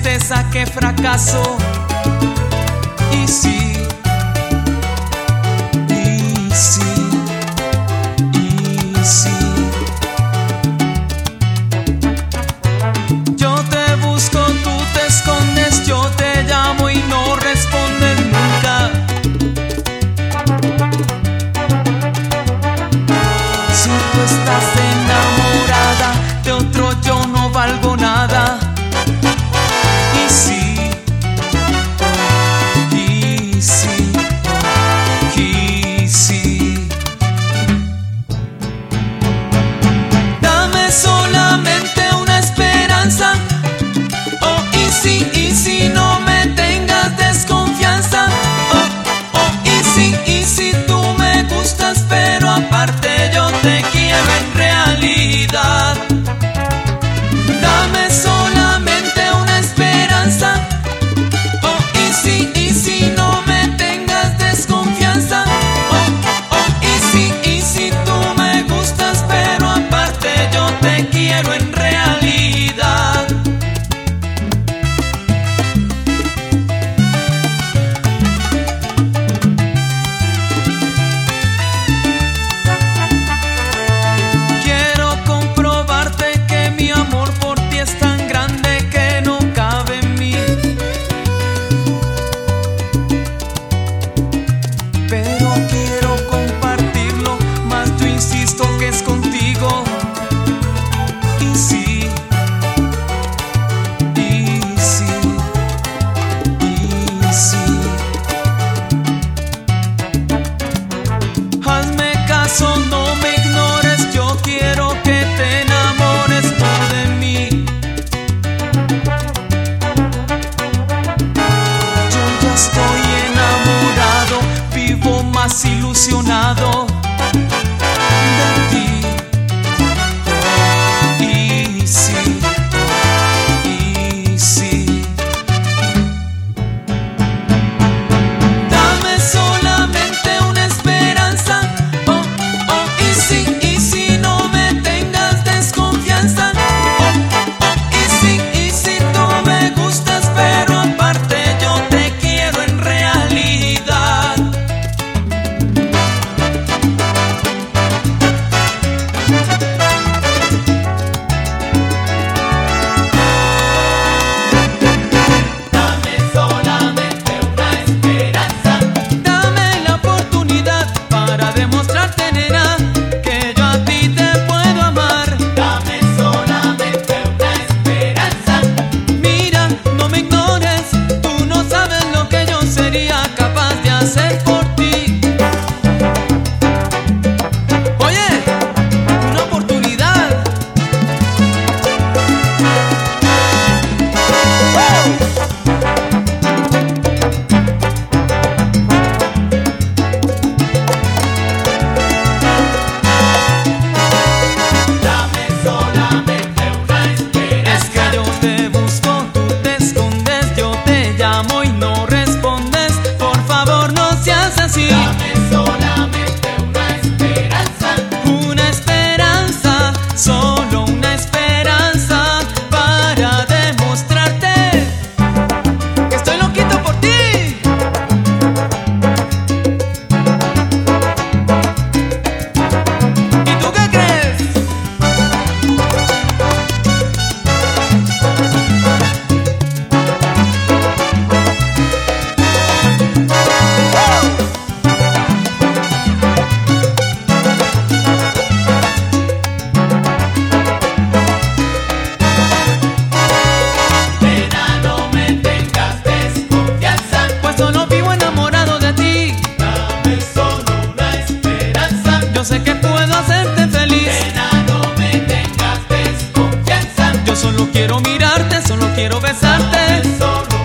tristeza que fracaso quiero en solo quiero mirarte, solo quiero besarte.